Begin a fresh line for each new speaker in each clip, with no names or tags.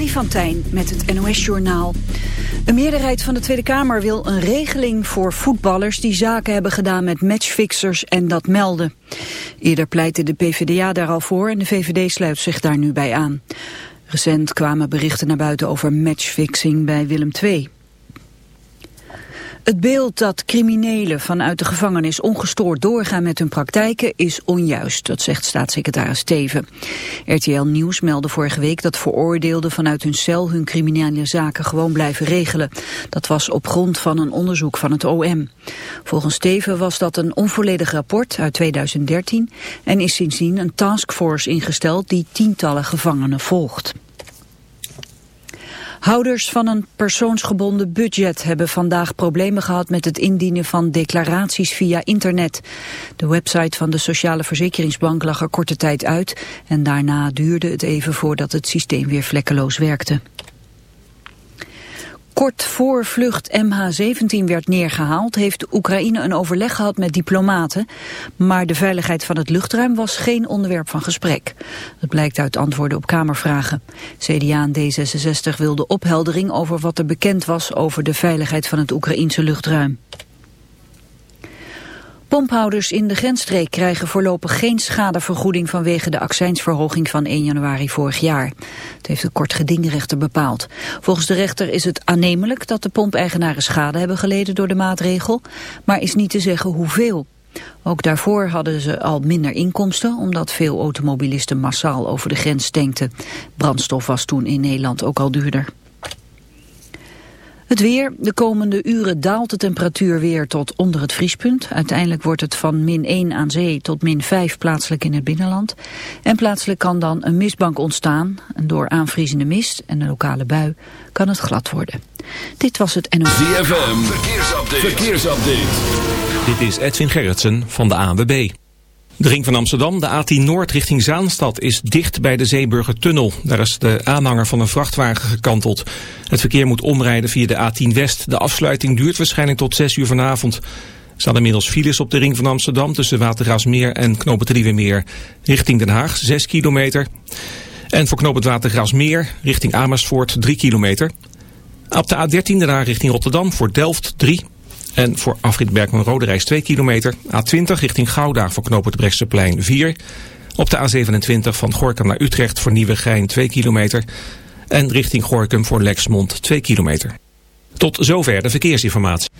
Freddy van Tijn met het NOS-journaal. Een meerderheid van de Tweede Kamer wil een regeling voor voetballers... die zaken hebben gedaan met matchfixers en dat melden. Eerder pleitte de PvdA daar al voor en de VVD sluit zich daar nu bij aan. Recent kwamen berichten naar buiten over matchfixing bij Willem II. Het beeld dat criminelen vanuit de gevangenis ongestoord doorgaan met hun praktijken is onjuist, dat zegt staatssecretaris Steven. RTL Nieuws meldde vorige week dat veroordeelden vanuit hun cel hun criminele zaken gewoon blijven regelen. Dat was op grond van een onderzoek van het OM. Volgens Steven was dat een onvolledig rapport uit 2013 en is sindsdien een taskforce ingesteld die tientallen gevangenen volgt. Houders van een persoonsgebonden budget hebben vandaag problemen gehad met het indienen van declaraties via internet. De website van de Sociale Verzekeringsbank lag er korte tijd uit en daarna duurde het even voordat het systeem weer vlekkeloos werkte. Kort voor vlucht MH17 werd neergehaald, heeft Oekraïne een overleg gehad met diplomaten. Maar de veiligheid van het luchtruim was geen onderwerp van gesprek. Dat blijkt uit antwoorden op Kamervragen. CDA en D66 wilden opheldering over wat er bekend was over de veiligheid van het Oekraïense luchtruim. Pomphouders in de grensstreek krijgen voorlopig geen schadevergoeding vanwege de accijnsverhoging van 1 januari vorig jaar. Het heeft de kort gedingrechter bepaald. Volgens de rechter is het aannemelijk dat de pompeigenaren schade hebben geleden door de maatregel, maar is niet te zeggen hoeveel. Ook daarvoor hadden ze al minder inkomsten, omdat veel automobilisten massaal over de grens tankten. Brandstof was toen in Nederland ook al duurder. Het weer. De komende uren daalt de temperatuur weer tot onder het vriespunt. Uiteindelijk wordt het van min 1 aan zee tot min 5 plaatselijk in het binnenland. En plaatselijk kan dan een mistbank ontstaan. En door aanvriezende mist en een lokale bui kan het glad worden. Dit was het NOS.
ZFM. Verkeersupdate. Verkeersupdate.
Dit is Edwin Gerritsen van de ANWB. De ring van Amsterdam, de A10 Noord richting Zaanstad, is dicht bij de Zeeburgertunnel. Daar is de aanhanger van een vrachtwagen gekanteld. Het verkeer moet omrijden via de A10 West. De afsluiting duurt waarschijnlijk tot 6 uur vanavond. Er staan inmiddels files op de ring van Amsterdam tussen Watergraasmeer en Knopen Richting Den Haag 6 kilometer. En voor Knoop richting Amersfoort 3 kilometer. Op de A13 daarna richting Rotterdam voor Delft 3 en voor afrit Berkman Rode Reis 2 kilometer. A20 richting Gouda voor het Brechtseplein 4. Op de A27 van Gorkum naar Utrecht voor Nieuwegein 2 kilometer. En richting Gorkum voor Lexmond 2 kilometer. Tot zover de verkeersinformatie.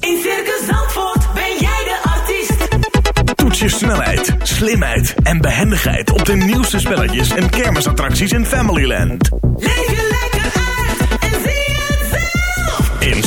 In Circus Zandvoort ben jij de artiest.
Toets je snelheid, slimheid en behendigheid op de nieuwste spelletjes en kermisattracties in Familyland.
Leef je lekker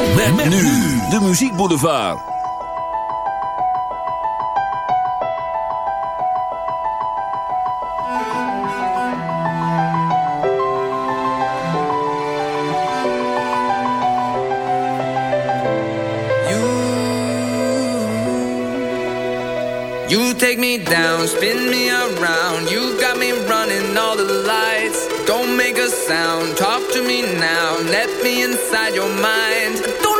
Met, met nu de Muziek Boulevard.
You take me down, spin me around. You got me running all the lights. Make a sound, talk to me now. Let me inside your mind. Don't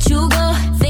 let you go. Think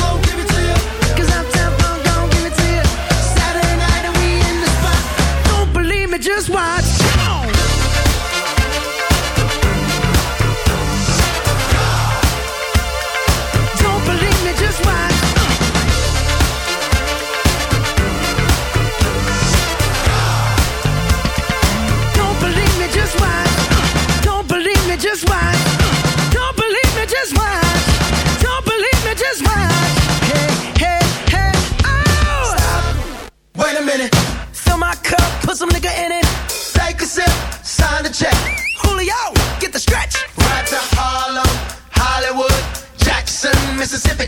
Mississippi.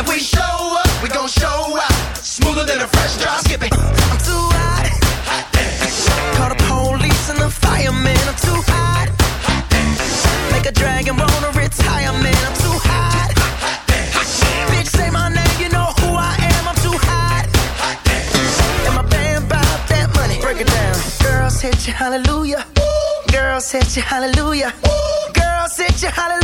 If we show up, we gon' show out. Smoother than a fresh drop skipping. I'm too hot. hot Call the police and the fireman. I'm too hot. hot Make a dragon wanna retire, man. I'm too hot. Bitch, say my name, you know who I am. I'm too hot. hot And my band bought that money. Break it down. Girls hit you, hallelujah. Ooh. Girls hit you, hallelujah. Ooh. Girls hit you, hallelujah.